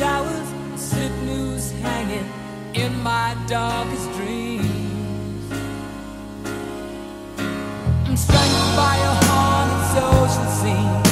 showers, slip news hanging in my darkest dreams. I'm strangled by a haunted social scene.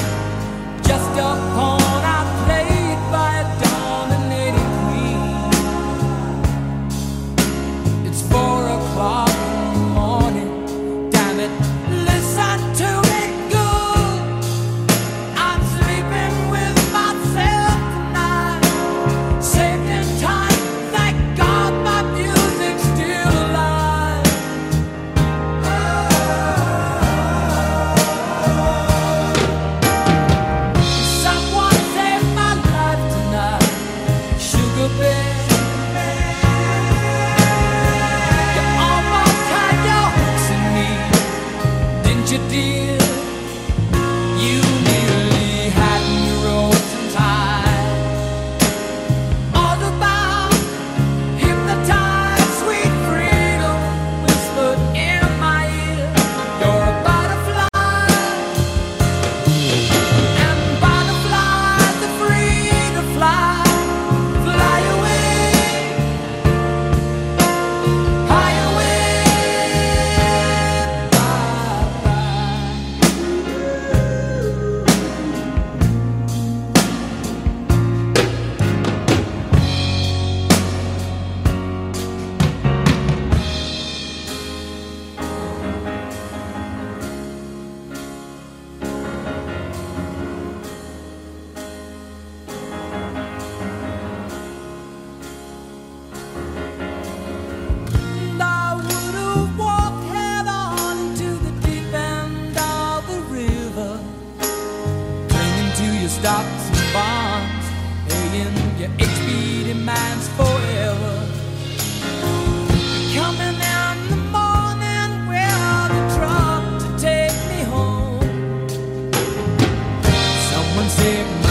seem